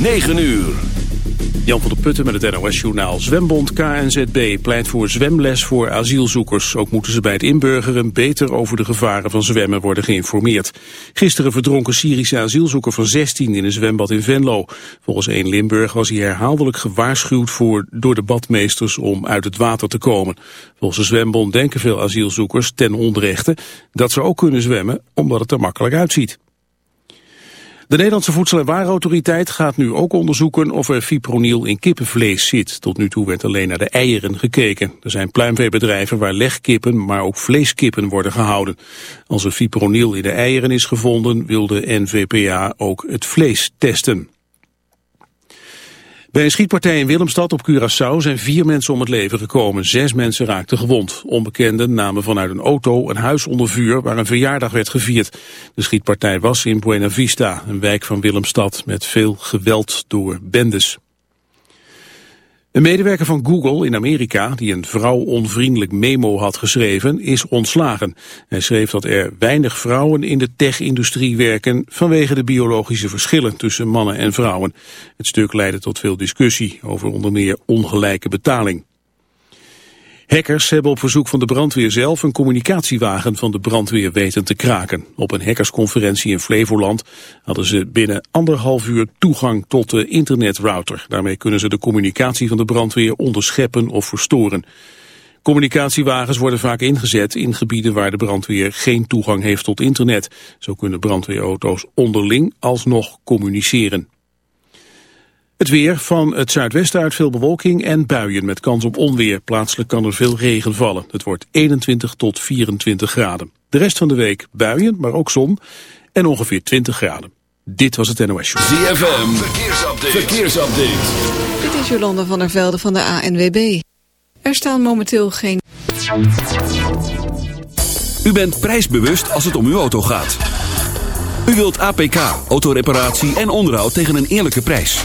9 uur. Jan van der Putten met het NOS-journaal. Zwembond KNZB pleit voor zwemles voor asielzoekers. Ook moeten ze bij het inburgeren beter over de gevaren van zwemmen worden geïnformeerd. Gisteren verdronken Syrische asielzoeker van 16 in een zwembad in Venlo. Volgens 1 Limburg was hij herhaaldelijk gewaarschuwd voor, door de badmeesters om uit het water te komen. Volgens de zwembond denken veel asielzoekers ten onrechte dat ze ook kunnen zwemmen omdat het er makkelijk uitziet. De Nederlandse Voedsel- en Warenautoriteit gaat nu ook onderzoeken of er fipronil in kippenvlees zit. Tot nu toe werd alleen naar de eieren gekeken. Er zijn pluimveebedrijven waar legkippen, maar ook vleeskippen worden gehouden. Als er fipronil in de eieren is gevonden, wil de NVPA ook het vlees testen. Bij een schietpartij in Willemstad op Curaçao zijn vier mensen om het leven gekomen. Zes mensen raakten gewond. Onbekenden namen vanuit een auto een huis onder vuur waar een verjaardag werd gevierd. De schietpartij was in Buena Vista, een wijk van Willemstad met veel geweld door bendes. Een medewerker van Google in Amerika, die een vrouwonvriendelijk memo had geschreven, is ontslagen. Hij schreef dat er weinig vrouwen in de tech-industrie werken vanwege de biologische verschillen tussen mannen en vrouwen. Het stuk leidde tot veel discussie over onder meer ongelijke betaling. Hackers hebben op verzoek van de brandweer zelf een communicatiewagen van de brandweer weten te kraken. Op een hackersconferentie in Flevoland hadden ze binnen anderhalf uur toegang tot de internetrouter. Daarmee kunnen ze de communicatie van de brandweer onderscheppen of verstoren. Communicatiewagens worden vaak ingezet in gebieden waar de brandweer geen toegang heeft tot internet. Zo kunnen brandweerauto's onderling alsnog communiceren. Het weer van het zuidwesten uit veel bewolking en buien met kans op onweer. Plaatselijk kan er veel regen vallen. Het wordt 21 tot 24 graden. De rest van de week buien, maar ook zon en ongeveer 20 graden. Dit was het NOS Show. ZFM, verkeersupdate. verkeersupdate. Dit is Jolanda van der Velde van de ANWB. Er staan momenteel geen... U bent prijsbewust als het om uw auto gaat. U wilt APK, autoreparatie en onderhoud tegen een eerlijke prijs.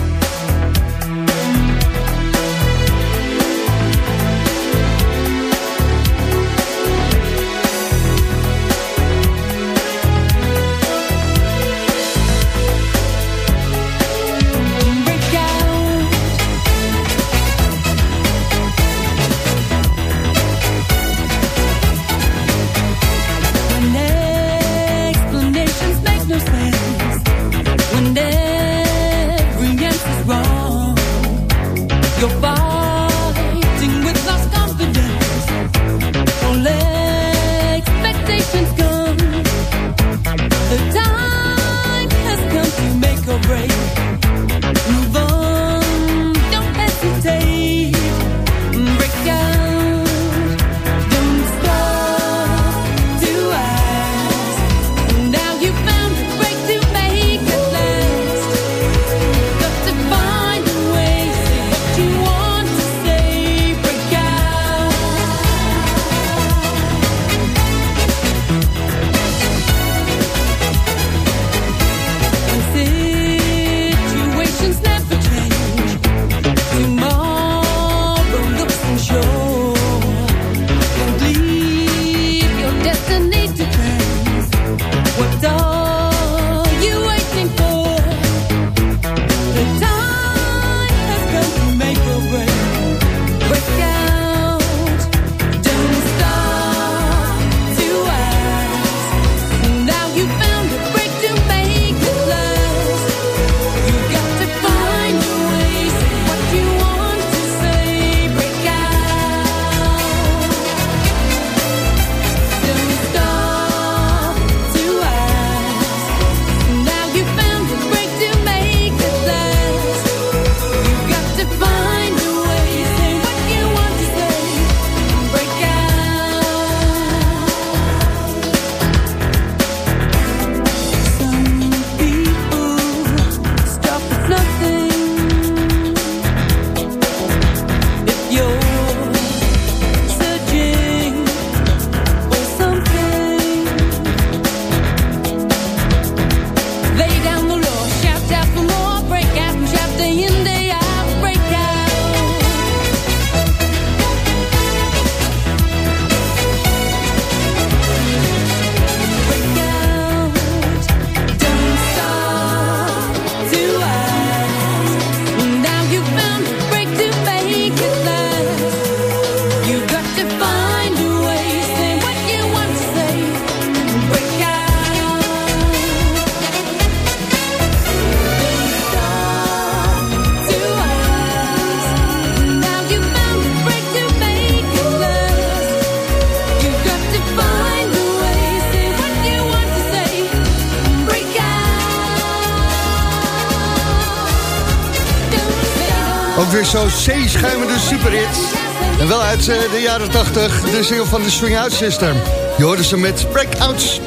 Uh, de jaren 80, de single van de Swing Out System. Je hoorde ze met Breakouts.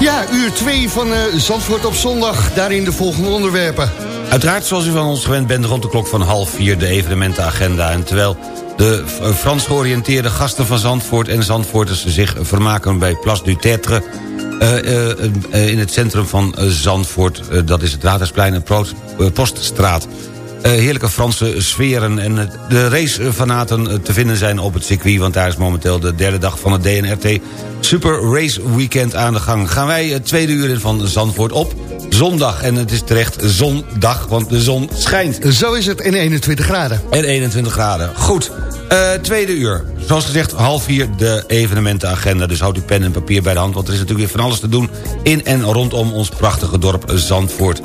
Ja, uur 2 van uh, Zandvoort op zondag. Daarin de volgende onderwerpen. Uiteraard, zoals u van ons gewend bent, rond de klok van half vier... de evenementenagenda. En terwijl de Frans georiënteerde gasten van Zandvoort en Zandvoorters... zich vermaken bij Place du Tetre... Uh, in het centrum van Zandvoort. dat is het Raadhuisplein en Poststraat. Eh, heerlijke Franse sferen. En de racefanaten eh, te vinden zijn op het circuit... want daar is momenteel de derde dag van het DNRT Super Race Weekend aan de gang. Gaan wij het tweede uur in van Zandvoort op zondag. En het is terecht zondag, want de zon schijnt. Zo is het in 21 graden. En 21 graden. Goed. Uh, tweede uur. Zoals gezegd, half vier de evenementenagenda. Dus houd uw pen en papier bij de hand. Want er is natuurlijk weer van alles te doen in en rondom ons prachtige dorp Zandvoort.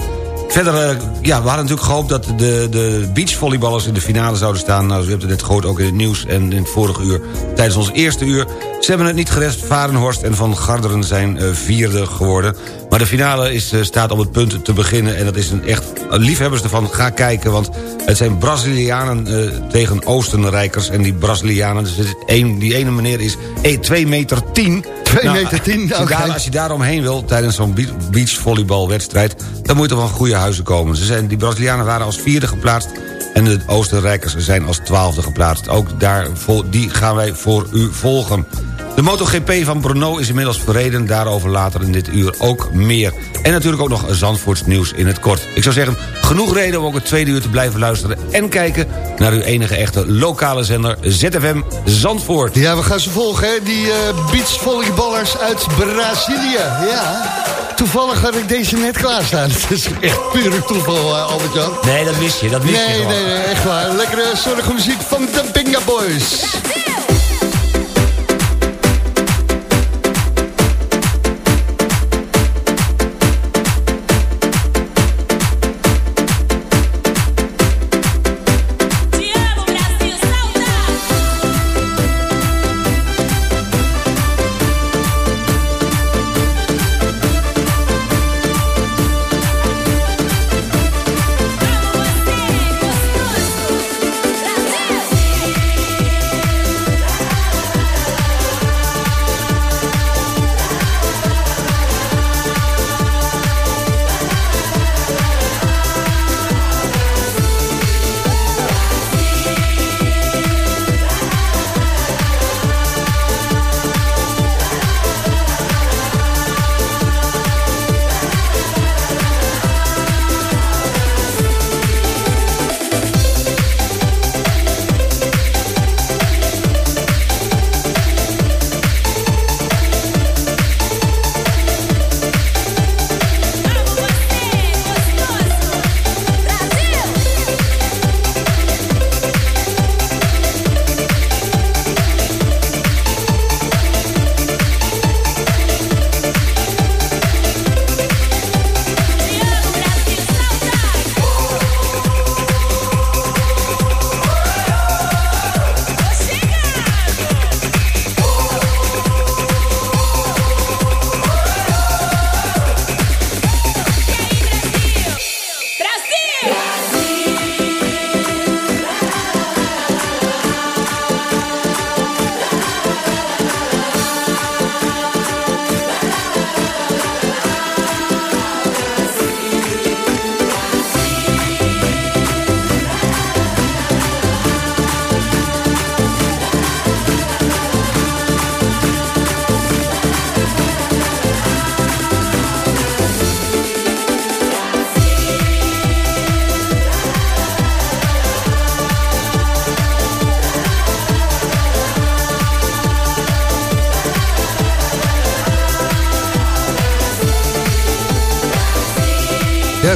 Verder, uh, ja, we hadden natuurlijk gehoopt dat de, de beachvolleyballers in de finale zouden staan. Nou, u hebt het net gehoord, ook in het nieuws en in het vorige uur. Tijdens ons eerste uur. Ze hebben het niet gerest. Varenhorst en Van Garderen zijn uh, vierde geworden. Maar de finale is, uh, staat op het punt te beginnen. En dat is een echt liefhebbers ervan. Ga kijken, want het zijn Brazilianen tegen Oostenrijkers. En die Brazilianen, dus die ene meneer is 2 meter 10... 2 nou, meter 10, als, je daar, als je daar omheen wil tijdens zo'n beachvolleybalwedstrijd... dan moet er van goede huizen komen. Ze zijn, die Brazilianen waren als vierde geplaatst... en de Oostenrijkers zijn als twaalfde geplaatst. Ook daar, die gaan wij voor u volgen. De MotoGP van Brno is inmiddels verreden. Daarover later in dit uur ook meer. En natuurlijk ook nog Zandvoorts nieuws in het kort. Ik zou zeggen, genoeg reden om ook het tweede uur te blijven luisteren... en kijken naar uw enige echte lokale zender ZFM Zandvoort. Ja, we gaan ze volgen, hè? die uh, beachvolleyballers uit Brazilië. Ja, toevallig had ik deze net klaarstaan. Het is echt pure toeval, uh, Albert-Jan. Nee, dat wist je, dat wist nee, je Nee, nee, echt waar. Lekkere zonnige muziek van de Binga Boys.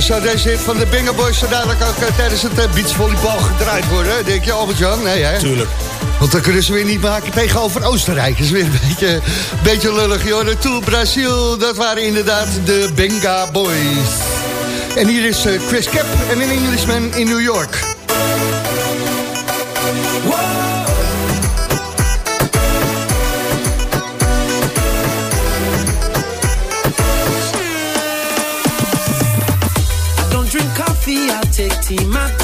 Zou deze hit van de Bingo Boys zo dadelijk ook uh, tijdens het uh, beachvolleybal gedraaid worden? Denk je, Albert-Jan? Nee, hè? Tuurlijk. Want dan kunnen ze weer niet maken tegenover Oostenrijk. Dat is weer een beetje, beetje lullig, joh. Toe Brazil, dat waren inderdaad de Benga Boys. En hier is uh, Chris Cap en een Englishman in New York. see my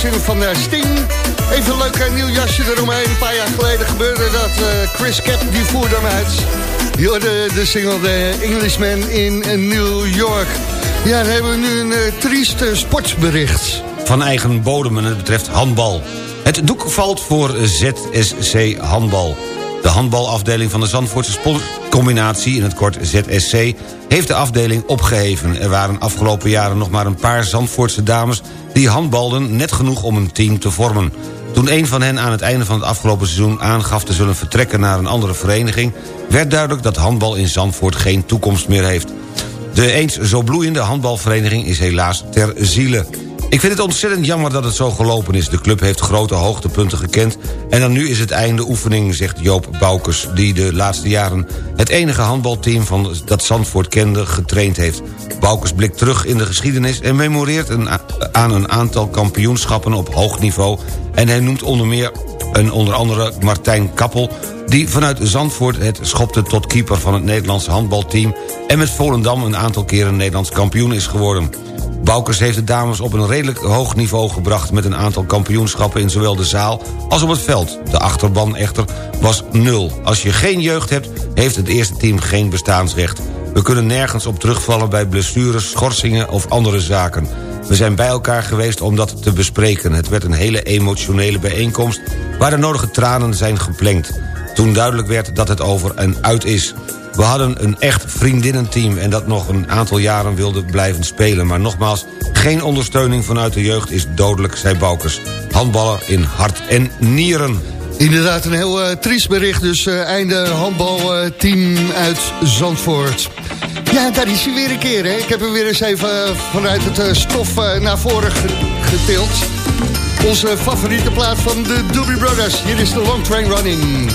single van eh, Sting. Even een leuk eh, nieuw jasje eromheen. Een paar jaar geleden gebeurde dat. Eh, Chris Cap die voerde hem uit. Je hoorde de single The Englishman in New York. Ja, dan hebben we nu een trieste sportbericht. Van eigen bodem en het betreft handbal. Het doek valt voor ZSC Handbal. De handbalafdeling van de Zandvoortse Sportcombinatie, in het kort ZSC, heeft de afdeling opgeheven. Er waren afgelopen jaren nog maar een paar Zandvoortse dames die handbalden net genoeg om een team te vormen. Toen een van hen aan het einde van het afgelopen seizoen aangaf te zullen vertrekken naar een andere vereniging... werd duidelijk dat handbal in Zandvoort geen toekomst meer heeft. De eens zo bloeiende handbalvereniging is helaas ter ziele. Ik vind het ontzettend jammer dat het zo gelopen is. De club heeft grote hoogtepunten gekend... en dan nu is het einde oefening, zegt Joop Boukers... die de laatste jaren het enige handbalteam van dat Zandvoort kende getraind heeft. Boukers blikt terug in de geschiedenis... en memoreert aan een aantal kampioenschappen op hoog niveau... en hij noemt onder meer een onder andere Martijn Kappel... die vanuit Zandvoort het schopte tot keeper van het Nederlandse handbalteam... en met Volendam een aantal keren Nederlands kampioen is geworden... Boukers heeft de dames op een redelijk hoog niveau gebracht... met een aantal kampioenschappen in zowel de zaal als op het veld. De achterban echter was nul. Als je geen jeugd hebt, heeft het eerste team geen bestaansrecht. We kunnen nergens op terugvallen bij blessures, schorsingen of andere zaken. We zijn bij elkaar geweest om dat te bespreken. Het werd een hele emotionele bijeenkomst... waar de nodige tranen zijn geplengd. Toen duidelijk werd dat het over en uit is... We hadden een echt vriendinnenteam en dat nog een aantal jaren wilde blijven spelen. Maar nogmaals, geen ondersteuning vanuit de jeugd is dodelijk, zei Boukers. Handballer in hart en nieren. Inderdaad, een heel uh, triest bericht. Dus uh, einde handbalteam uit Zandvoort. Ja, daar is hij weer een keer. Hè? Ik heb hem weer eens even vanuit het stof naar voren getild. Onze favoriete plaat van de Doobie Brothers. Hier is de Long Train Running.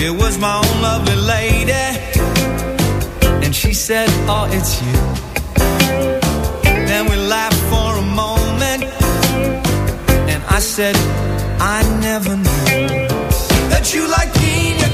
It was my own lovely lady, and she said, "Oh, it's you." Then we laughed for a moment, and I said, "I never knew that you like pina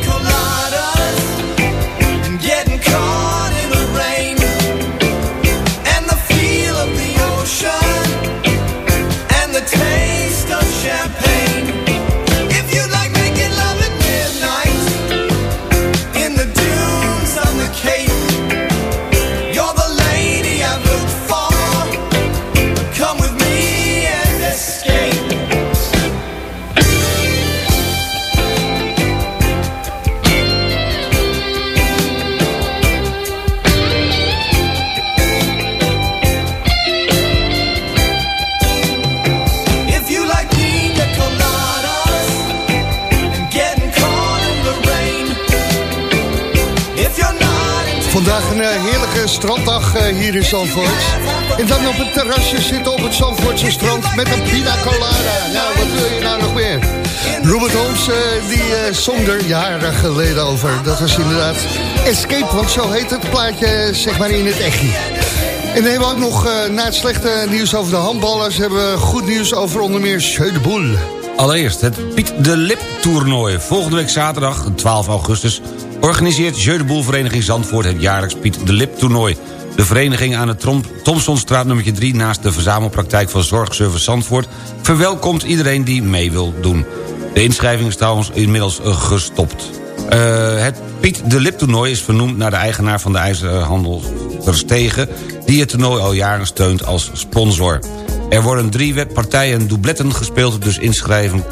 hier in Zandvoort. En dan op het terrasje zitten op het Zandvoortse strand met een pina colada. Nou, wat wil je nou nog meer? Robert Holmes, eh, die eh, zong er jaren geleden over. Dat was inderdaad Escape, want zo heet het plaatje, eh, zeg maar, in het echtje. En dan hebben we ook nog, eh, na het slechte nieuws over de handballers... hebben we goed nieuws over onder meer. Allereerst het Piet de Lip toernooi. Volgende week zaterdag, 12 augustus... organiseert Jeu de Boel Vereniging Zandvoort... het jaarlijks Piet de Lip toernooi. De vereniging aan de Trom Thomsonstraat nummer 3... naast de verzamelpraktijk van Zorgservice Zandvoort... verwelkomt iedereen die mee wil doen. De inschrijving is trouwens inmiddels eh, gestopt. Eh, het Piet de Lip toernooi is vernoemd naar de eigenaar van de ijzerhandel Verstegen... die het toernooi al jaren steunt als sponsor. Er worden drie wedpartijen en doubletten gespeeld... dus inschrijven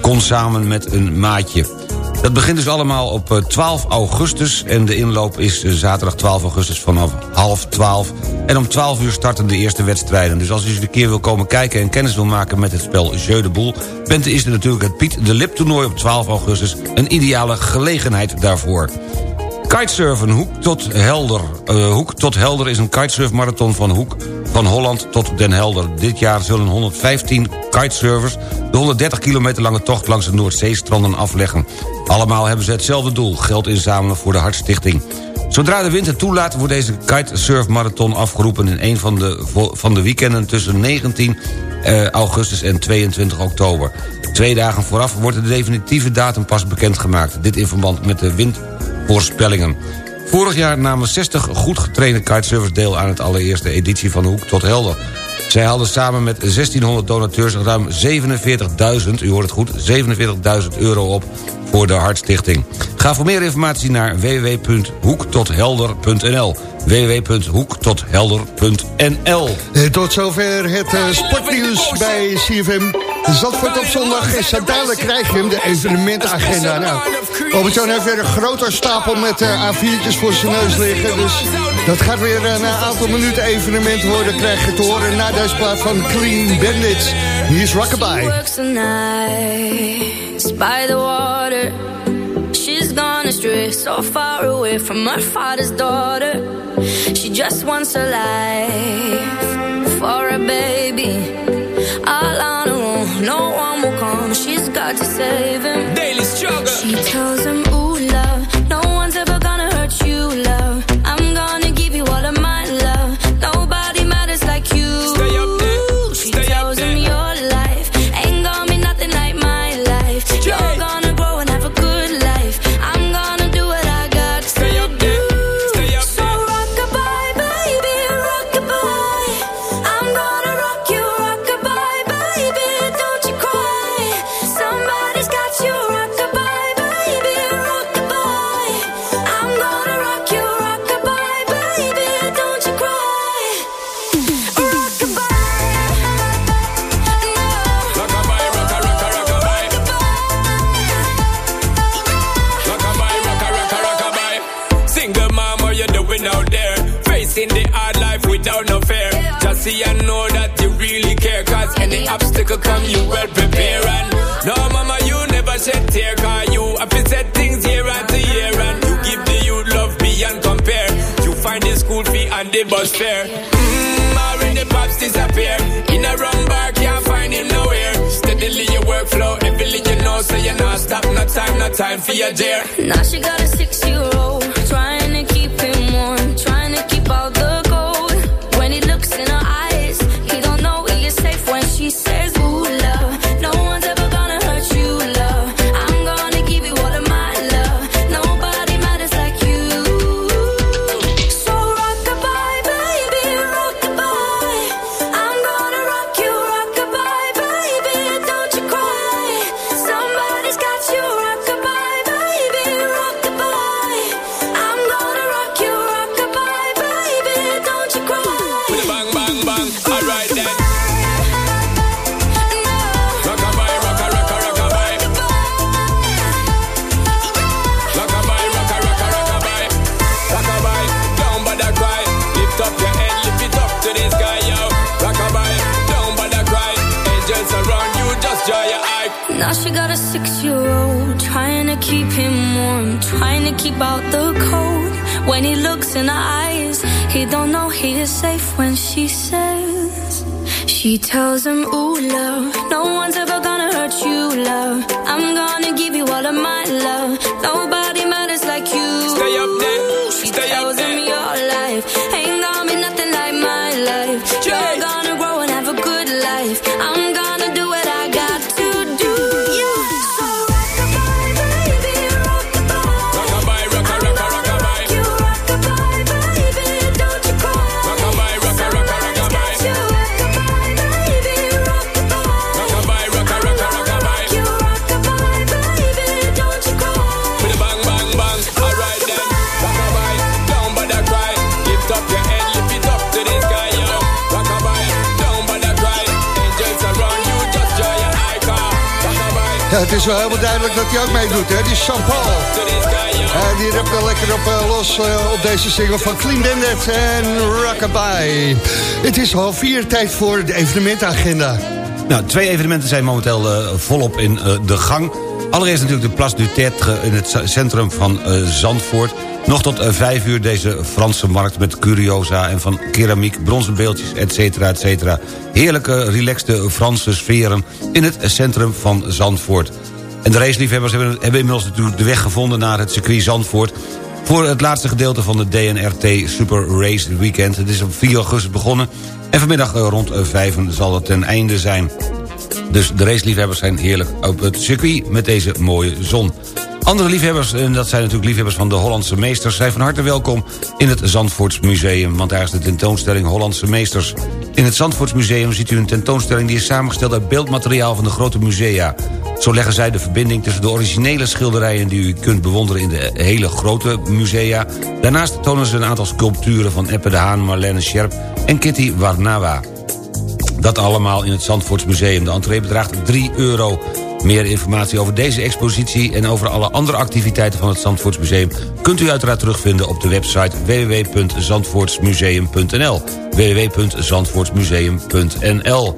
kon samen met een maatje. Dat begint dus allemaal op eh, 12 augustus... en de inloop is eh, zaterdag 12 augustus vanaf half 12. En om 12 uur starten de eerste wedstrijden. Dus als u eens een keer wil komen kijken en kennis wil maken met het spel Jeu de Boel... bent is er natuurlijk het Piet de Lip toernooi op 12 augustus... een ideale gelegenheid daarvoor. Kitesurfen, Hoek tot Helder. Uh, Hoek tot Helder is een kitesurfmarathon van Hoek van Holland tot Den Helder. Dit jaar zullen 115 kitesurfers de 130 kilometer lange tocht langs de Noordzeestranden afleggen. Allemaal hebben ze hetzelfde doel, geld inzamelen voor de Hartstichting. Zodra de wind het toelaat wordt deze kitesurfmarathon afgeroepen... in een van de, van de weekenden tussen 19 uh, augustus en 22 oktober. Twee dagen vooraf wordt de definitieve datum pas bekendgemaakt. Dit in verband met de windvoorspellingen. Vorig jaar namen 60 goed getrainde kitesurfers deel aan het allereerste editie van Hoek tot Helder. Zij haalden samen met 1600 donateurs ruim 47.000, u hoort het goed, 47.000 euro op voor de Hartstichting. Ga voor meer informatie naar www.hoektothelder.nl www.hoektothelder.nl Tot zover het uh, sportnieuws bij CFM. Zandvoort op zondag is dadelijk krijg je hem, de evenementagenda. Nou, Albert-Jan heeft weer een groter stapel met uh, A4'tjes voor zijn neus liggen. Dus dat gaat weer een aantal minuten evenement worden, krijg je te horen na deze plaat van Clean Bandits. Hier is Rockabye. by the water She's gone astray So far away from her father's daughter She just wants a life For a baby All Now she got a six-year-old trying to keep him warm, trying to keep out the cold. When he looks in her eyes, he don't know he is safe when she says she tells him, Ooh, love, no one's ever gonna hurt you, love. I'm gonna give you all of my love. Nobody Ja, het is wel helemaal duidelijk dat hij ook meedoet, hè? Die Jean-Paul. Die rapt wel lekker op uh, los uh, op deze single van Clean Bandit en Rockabye. Het is half vier, tijd voor de evenementagenda. Nou, twee evenementen zijn momenteel volop in de gang. Allereerst natuurlijk de Place du Tertre in het centrum van Zandvoort. Nog tot 5 uur deze Franse markt met curiosa en van keramiek, bronzen beeldjes, et cetera, et cetera. Heerlijke, relaxte Franse sferen in het centrum van Zandvoort. En de raceliefhebbers hebben, hebben inmiddels natuurlijk de weg gevonden naar het circuit Zandvoort voor het laatste gedeelte van de DNRT Super Race Weekend. Het is op 4 augustus begonnen en vanmiddag eh, rond 5 zal het ten einde zijn. Dus de raceliefhebbers zijn heerlijk op het circuit met deze mooie zon. Andere liefhebbers, en dat zijn natuurlijk liefhebbers van de Hollandse meesters... zijn van harte welkom in het Zandvoortsmuseum... want daar is de tentoonstelling Hollandse meesters. In het Zandvoortsmuseum ziet u een tentoonstelling... die is samengesteld uit beeldmateriaal van de grote musea. Zo leggen zij de verbinding tussen de originele schilderijen... die u kunt bewonderen in de hele grote musea. Daarnaast tonen ze een aantal sculpturen van Eppe de Haan, Marlene Scherp en Kitty Warnawa. Dat allemaal in het Zandvoortsmuseum. De entree bedraagt 3 euro. Meer informatie over deze expositie en over alle andere activiteiten van het Zandvoortsmuseum... kunt u uiteraard terugvinden op de website www.zandvoortsmuseum.nl www.zandvoortsmuseum.nl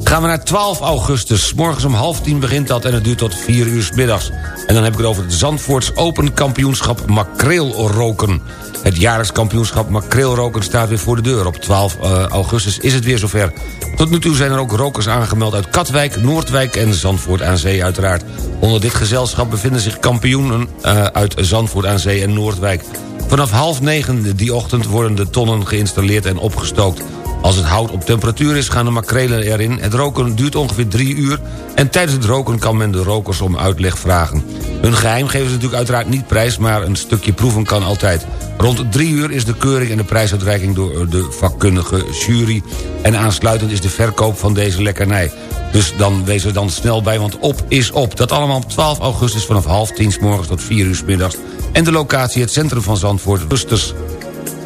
Gaan we naar 12 augustus. Morgens om half tien begint dat en het duurt tot 4 uur middags. En dan heb ik het over het Zandvoorts Open Kampioenschap Makreelroken. Het jaarlijks kampioenschap makreelroken staat weer voor de deur. Op 12 uh, augustus is het weer zover. Tot nu toe zijn er ook rokers aangemeld uit Katwijk, Noordwijk en Zandvoort aan Zee uiteraard. Onder dit gezelschap bevinden zich kampioenen uh, uit Zandvoort aan Zee en Noordwijk. Vanaf half negen die ochtend worden de tonnen geïnstalleerd en opgestookt. Als het hout op temperatuur is, gaan de makrelen erin. Het roken duurt ongeveer drie uur... en tijdens het roken kan men de rokers om uitleg vragen. Hun geheim geven ze natuurlijk uiteraard niet prijs... maar een stukje proeven kan altijd. Rond drie uur is de keuring en de prijsuitreiking door de vakkundige jury... en aansluitend is de verkoop van deze lekkernij. Dus dan wees er dan snel bij, want op is op. Dat allemaal op 12 augustus vanaf half tien s morgens tot 4 uur s middags. En de locatie het centrum van Zandvoort, Rusters.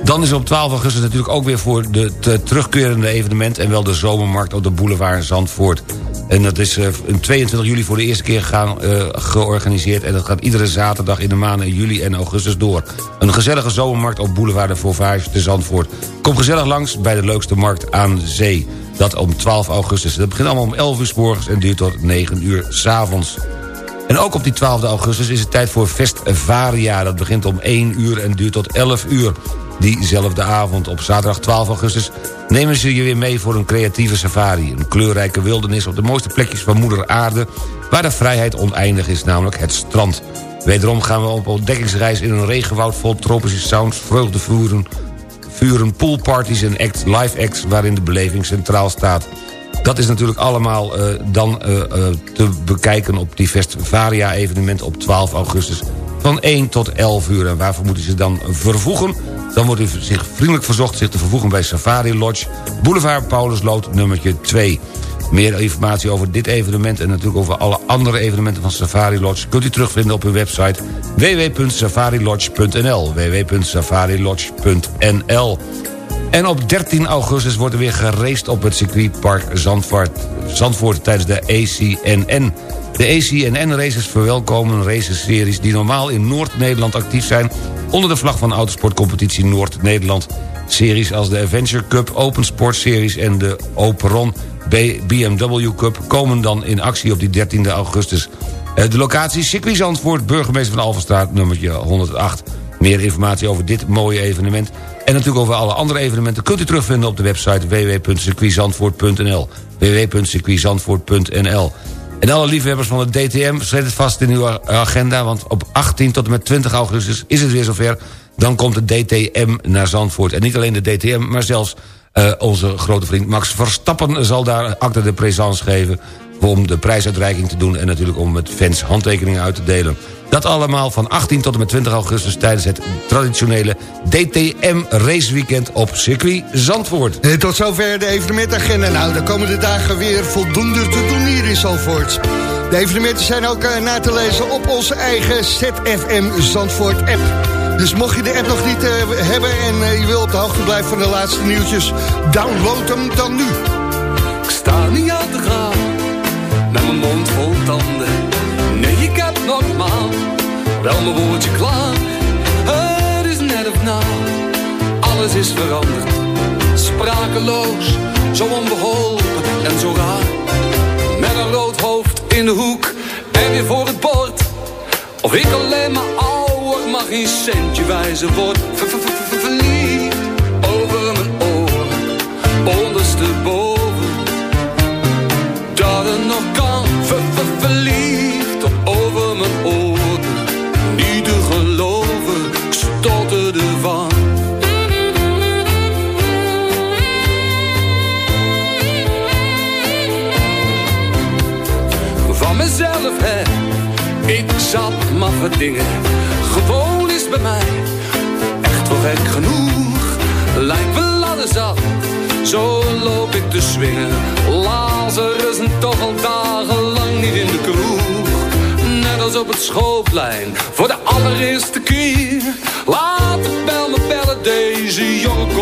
Dan is op 12 augustus natuurlijk ook weer voor de terugkerende evenement... en wel de zomermarkt op de boulevard Zandvoort. En dat is uh, 22 juli voor de eerste keer uh, georganiseerd... en dat gaat iedere zaterdag in de maanden juli en augustus door. Een gezellige zomermarkt op boulevard de Fauvage te Zandvoort. Kom gezellig langs bij de leukste markt aan zee. Dat om 12 augustus. Dat begint allemaal om 11 uur s morgens en duurt tot 9 uur avonds. En ook op die 12 augustus is het tijd voor Festvaria. Dat begint om 1 uur en duurt tot 11 uur. Diezelfde avond op zaterdag 12 augustus nemen ze je weer mee voor een creatieve safari. Een kleurrijke wildernis op de mooiste plekjes van moeder aarde... waar de vrijheid oneindig is, namelijk het strand. Wederom gaan we op ontdekkingsreis in een regenwoud vol tropische sounds... vreugdevuren, vuren, poolparties en act, live acts waarin de beleving centraal staat. Dat is natuurlijk allemaal uh, dan uh, uh, te bekijken op die Festvaria-evenement op 12 augustus van 1 tot 11 uur. En waarvoor moeten ze dan vervoegen? Dan wordt u zich vriendelijk verzocht zich te vervoegen bij Safari Lodge... Boulevard Paulusloot nummertje 2. Meer informatie over dit evenement en natuurlijk over alle andere evenementen van Safari Lodge... kunt u terugvinden op uw website www.safarilodge.nl www.safarilodge.nl En op 13 augustus wordt er weer geraced op het circuitpark Zandvoort, Zandvoort tijdens de ACNN. De ACNN-races verwelkomen raceseries die normaal in Noord-Nederland actief zijn... onder de vlag van Autosportcompetitie Noord-Nederland. Series als de Adventure Cup, Open Sport Series en de Operon BMW Cup... komen dan in actie op die 13 augustus. Eh, de locatie Circuit Zandvoort, burgemeester van Alverstraat, nummertje 108. Meer informatie over dit mooie evenement... en natuurlijk over alle andere evenementen... kunt u terugvinden op de website www.circuitzandvoort.nl www.circuitzandvoort.nl en alle liefhebbers van de DTM, zet het vast in uw agenda... want op 18 tot en met 20 augustus is het weer zover... dan komt de DTM naar Zandvoort. En niet alleen de DTM, maar zelfs uh, onze grote vriend Max Verstappen... zal daar acte de présence geven om de prijsuitreiking te doen... en natuurlijk om met fans handtekeningen uit te delen. Dat allemaal van 18 tot en met 20 augustus... tijdens het traditionele DTM raceweekend op circuit Zandvoort. En tot zover de evenementagenda. Nou, de komende dagen weer voldoende te doen hier in Zandvoort. De evenementen zijn ook uh, na te lezen op onze eigen ZFM Zandvoort app. Dus mocht je de app nog niet uh, hebben en uh, je wil op de hoogte blijven van de laatste nieuwtjes... download hem dan nu. Ik sta niet aan te gaan, met mijn mond vol tanden ik heb normaal, wel mijn woordje klaar. Het is net of nou, alles is veranderd. Sprakeloos, zo onbeholpen en zo raar. Met een rood hoofd in de hoek en weer voor het bord. Of ik alleen maar ouder mag wijze centje wijzen word. ver ver ver Verliefd over mijn oren, ondersteboven. Dat het nog kan, verliefd. zat maffe dingen. Gewoon is bij mij echt wel gek genoeg. Lijkt wel alles af, zo loop ik te swingen. Lazarus en toch al dagenlang niet in de kroeg. Net als op het schoolplein, voor de allereerste keer. Laat de bel me bellen, deze jongen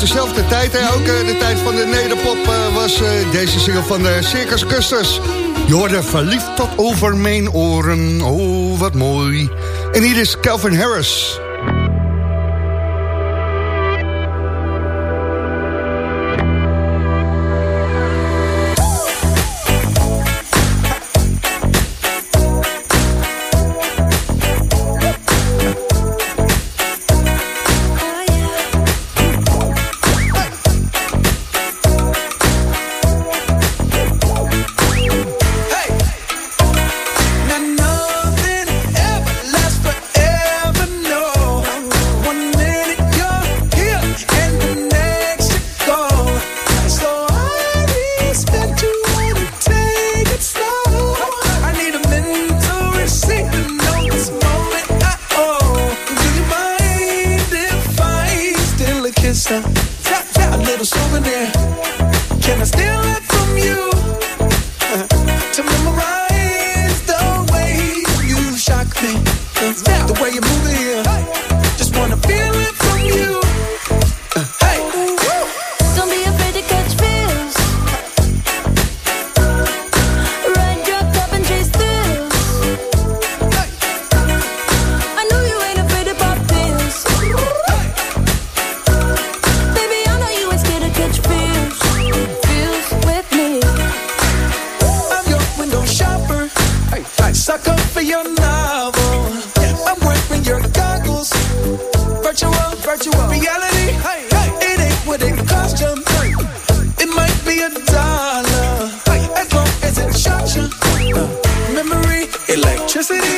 dezelfde tijd. Hè? Ook eh, de tijd van de nederpop eh, was eh, deze single van de Circus Custers. Je hoorde verliefd tot over mijn oren. Oh, wat mooi. En hier is Calvin Harris. Just an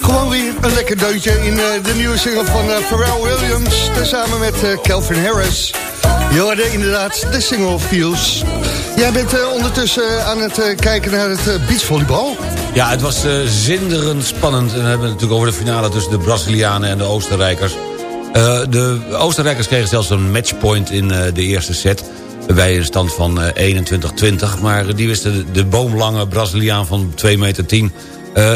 Gewoon weer een lekker deuntje in eh, de nieuwe single van eh, Pharrell Williams. Tezamen met eh, Calvin Harris. Je hoorde inderdaad de single Feels. Jij bent eh, ondertussen aan het eh, kijken naar het eh, beachvolleybal. Ja, het was eh, zinderend spannend. En we hebben het natuurlijk over de finale tussen de Brazilianen en de Oostenrijkers. Eh, de Oostenrijkers kregen zelfs een matchpoint in eh, de eerste set... bij een stand van eh, 21-20. Maar die wisten de, de boomlange Braziliaan van 2 meter 10... eh,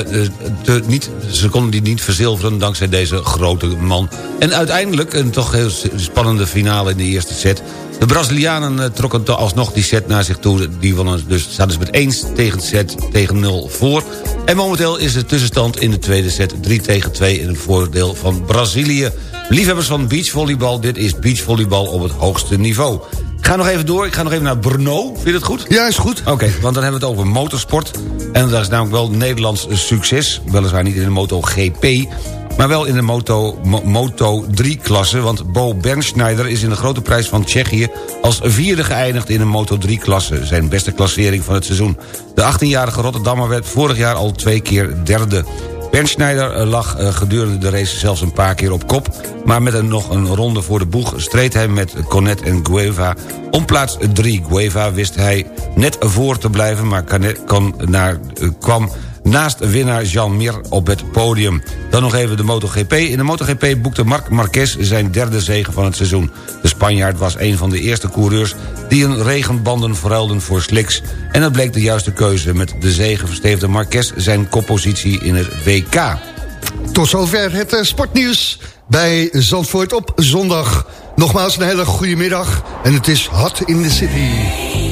niet, ze konden die niet verzilveren dankzij deze grote man. En uiteindelijk een toch heel spannende finale in de eerste set. De Brazilianen eh, trokken alsnog die set naar zich toe. Die wonnen dus, staan dus met 1 tegen set tegen 0 voor. En momenteel is de tussenstand in de tweede set 3 tegen 2... in het voordeel van Brazilië. Liefhebbers van beachvolleybal, dit is beachvolleybal op het hoogste niveau. Ga nog even door, ik ga nog even naar Brno. Vind je dat goed? Ja, is goed. Oké, want dan hebben we het over motorsport. En dat is namelijk wel Nederlands succes. Weliswaar niet in de MotoGP... maar wel in de Moto, Mo- Moto 3-klasse. Want Bo Bernschneider is in de grote prijs van Tsjechië... als vierde geëindigd in de Moto 3-klasse. Zijn beste klassering van het seizoen. De 18-jarige Rotterdammer werd vorig jaar al twee keer derde. Bernschneider eh, lag eh, gedurende de race zelfs een paar keer op kop... maar met een, nog een ronde voor de boeg streed hij met Cornet en Gueva om plaats 3. Gueva wist hij net voor te blijven, maar naar, eh, kwam naast winnaar Jean Mir op het podium. Dan nog even de MotoGP. In de MotoGP boekte Marc Marquez zijn derde zege van het seizoen. De Spanjaard was een van de eerste coureurs... die hun regenbanden verruilden voor slicks. En dat bleek de juiste keuze. Met de zege versteefde Marquez zijn koppositie in het WK. Tot zover het eh, sportnieuws bij Zandvoort op zondag. Nogmaals een hele goede middag en het is hot in the city.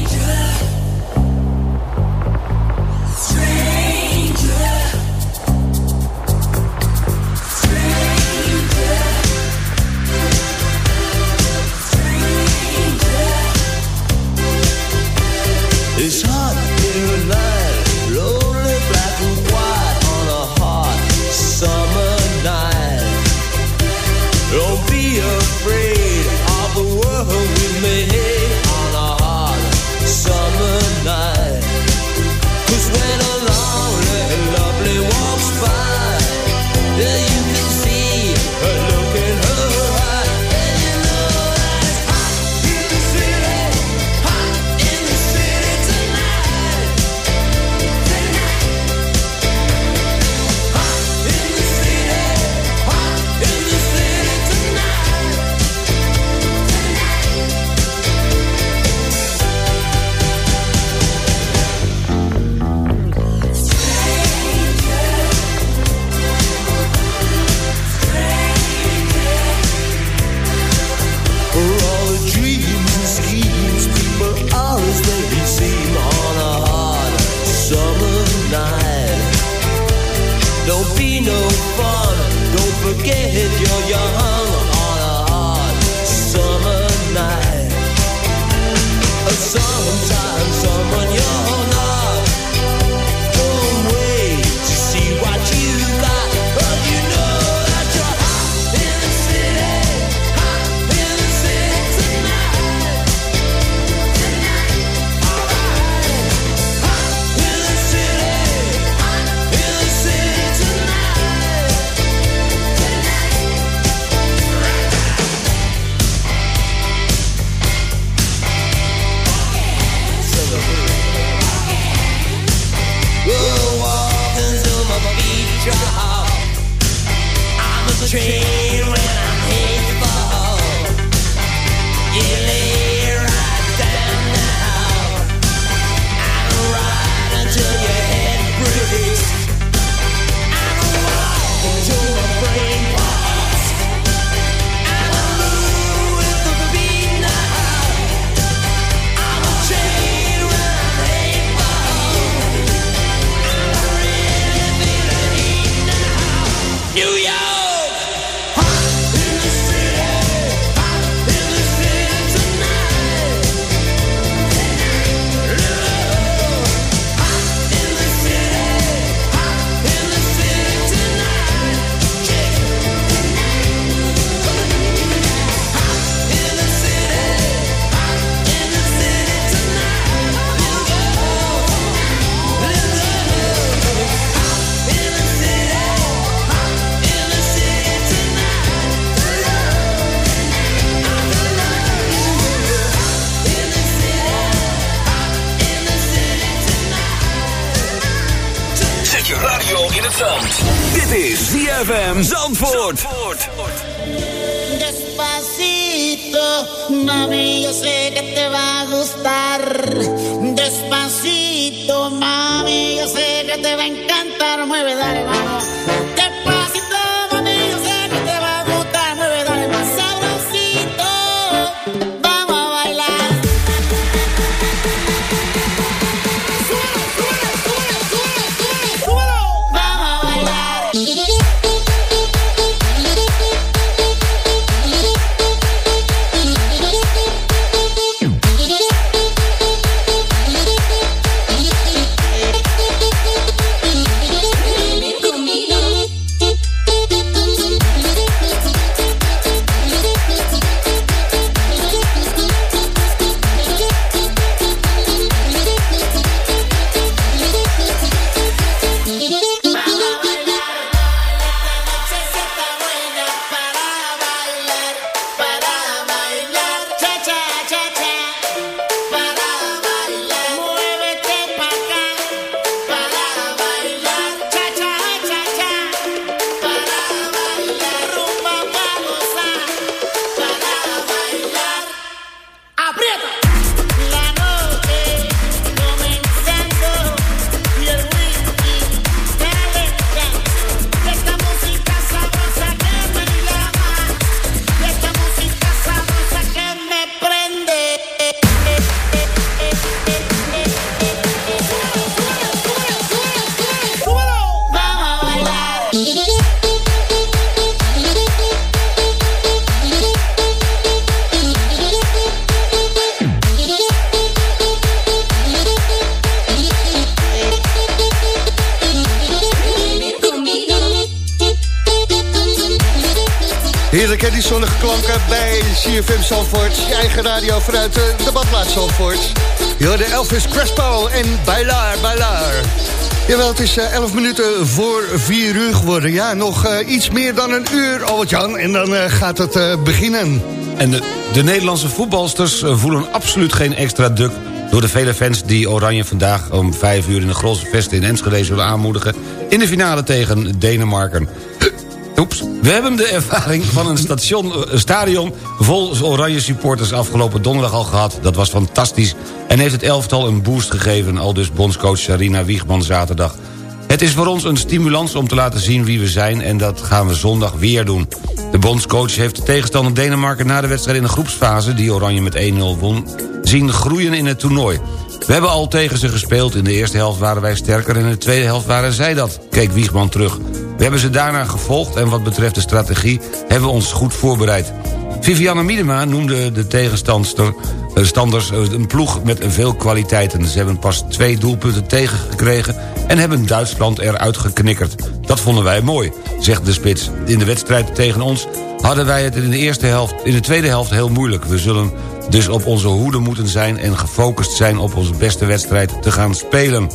Vanuit eh, de badplaats Zandvoort. Hoorde Elvis Crespo en Bailar, Bailar. Jawel, het is eh, 11 minuten voor 4 uur geworden. Ja, nog eh, iets meer dan een uur, Albert-Jan. En dan eh, gaat het eh, beginnen. En de, de Nederlandse voetbalsters eh, voelen absoluut geen extra druk... door de vele fans die Oranje vandaag om 5 uur... in de Grolse Vesten in Enschede zullen aanmoedigen... in de finale tegen Denemarken. Oeps. We hebben de ervaring van een eh, stadion vol oranje supporters afgelopen donderdag al gehad. Dat was fantastisch en heeft het elftal een boost gegeven... al dus bondscoach Sarina Wiegman zaterdag. Het is voor ons een stimulans om te laten zien wie we zijn... en dat gaan we zondag weer doen. De bondscoach heeft de tegenstander Denemarken na de wedstrijd in de groepsfase... die Oranje met 1-0 won, zien groeien in het toernooi. We hebben al tegen ze gespeeld. In de eerste helft waren wij sterker en in de tweede helft waren zij dat. Keek Wiegman terug. We hebben ze daarna gevolgd en wat betreft de strategie... hebben we ons goed voorbereid. Vivianne Miedema noemde de tegenstanders eh, een ploeg met veel kwaliteiten. Ze hebben pas twee doelpunten tegengekregen... en hebben Duitsland eruit geknikkerd. Dat vonden wij mooi, zegt de spits. In de wedstrijd tegen ons hadden wij het in de, eerste helft, in de tweede helft heel moeilijk. We zullen dus op onze hoede moeten zijn... en gefocust zijn op onze beste wedstrijd te gaan spelen.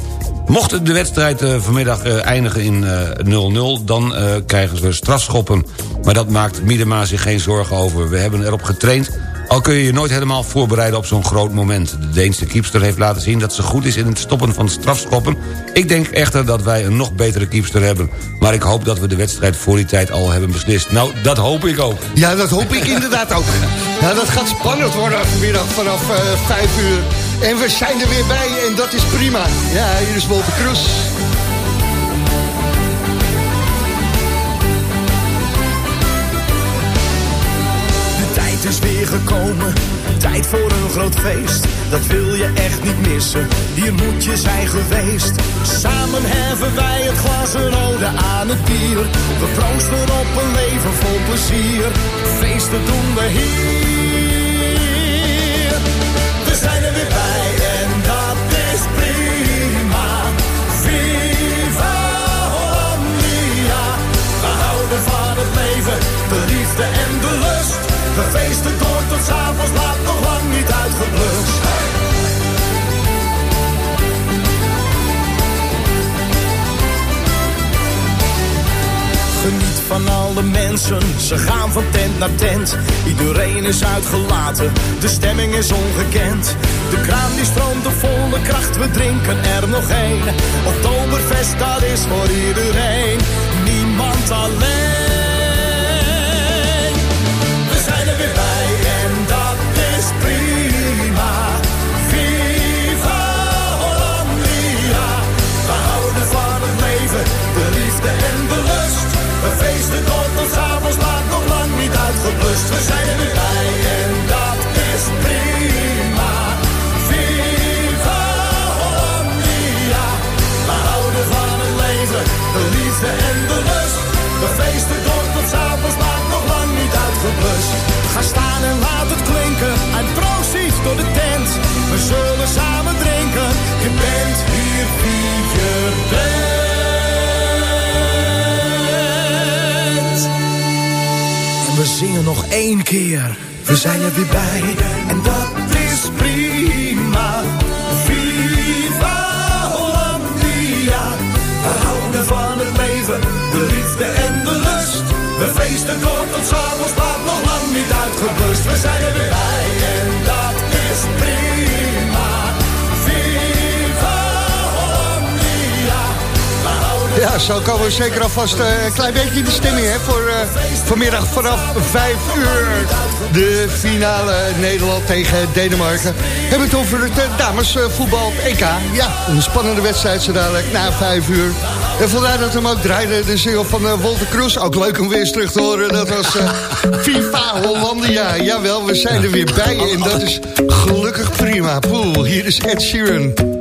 Mocht de wedstrijd uh, vanmiddag uh, eindigen in 0-0... Uh, dan krijgen we strafschoppen. Maar dat maakt Miedema zich geen zorgen over. We hebben erop getraind Al kun je je nooit helemaal voorbereiden op zo'n groot moment. De Deense kiepster heeft laten zien dat ze goed is in het stoppen van strafschoppen. Ik denk echter dat wij een nog betere kiepster hebben. Maar ik hoop dat we de wedstrijd voor die tijd al hebben beslist. Nou, dat hoop ik ook. Ja, dat hoop ik inderdaad ook. Ja, dat gaat spannend worden vanmiddag vanaf uh, 5 uur. En we zijn er weer bij en dat is prima. Ja, hier is Wolter Kroes. Gekomen, tijd voor een groot feest. Dat wil je echt niet missen, hier moet je zijn geweest. Samen heffen wij het glas een ode aan het bier. We proosten op een leven vol plezier. Feesten doen we hier. We zijn er weer bij en dat is prima. Viva Hollandia. We houden van het leven, de liefde en de lust. We feesten door tot s'avonds laat, nog lang niet uitgeblust. Geniet van alle mensen, ze gaan van tent naar tent. Iedereen is uitgelaten, de stemming is ongekend. De kraan die stroomt op volle kracht, we drinken er nog één. Oktoberfest, dat is voor iedereen, niemand alleen. We zijn er bij en dat is prima. Viva Hollandia, we houden van het leven, de liefde en de lust. We feesten tot s'avonds laat, nog lang niet uitgeblust. Ga staan en laat het klinken, en proost door de tent. We zullen samen drinken, je bent hier wie je. Zingen nog één keer. We zijn er weer bij zo komen we zeker alvast uh, een klein beetje in de stemming hè, voor uh, vanmiddag vanaf 5 uur. De finale Nederland tegen Denemarken. Hebben het over het uh, damesvoetbal EK. Ja, een spannende wedstrijd zo dadelijk na 5 uur. En vandaar dat we hem ook draaiden, de single van uh, Wolter Kroes. Ook leuk om weer eens terug te horen. Dat was FIFA Hollandia. Jawel, we zijn er weer bij en dat is gelukkig prima. Poeh, hier is Ed Sheeran.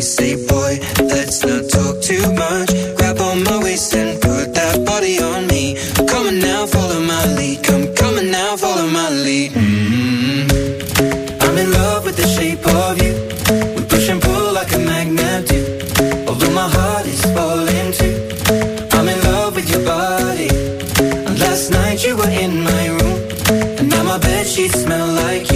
Say, boy, let's not talk too much. Grab on my waist and put that body on me. Come on now, follow my lead. Come, come on now, follow my lead. Mm-hmm. I'm in love with the shape of you. We push and pull like a magnet do. Although my heart is falling too. I'm in love with your body. And last night you were in my room. And now my smell like you.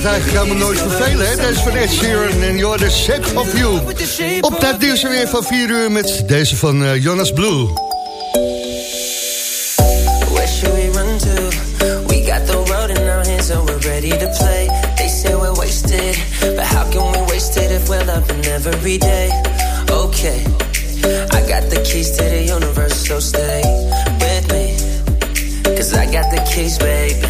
gaat eigenlijk helemaal nooit vervelen. Hè? Dat is van Ed Sheeran en you're the shape of you. Op dat nieuws weer van 4 uur met deze van eh, Jonas Blue. We got the road we're ready to play. They say wasted, but how can we every day? Okay, I got the keys to the universe, so stay with me. Cause I got the keys, baby.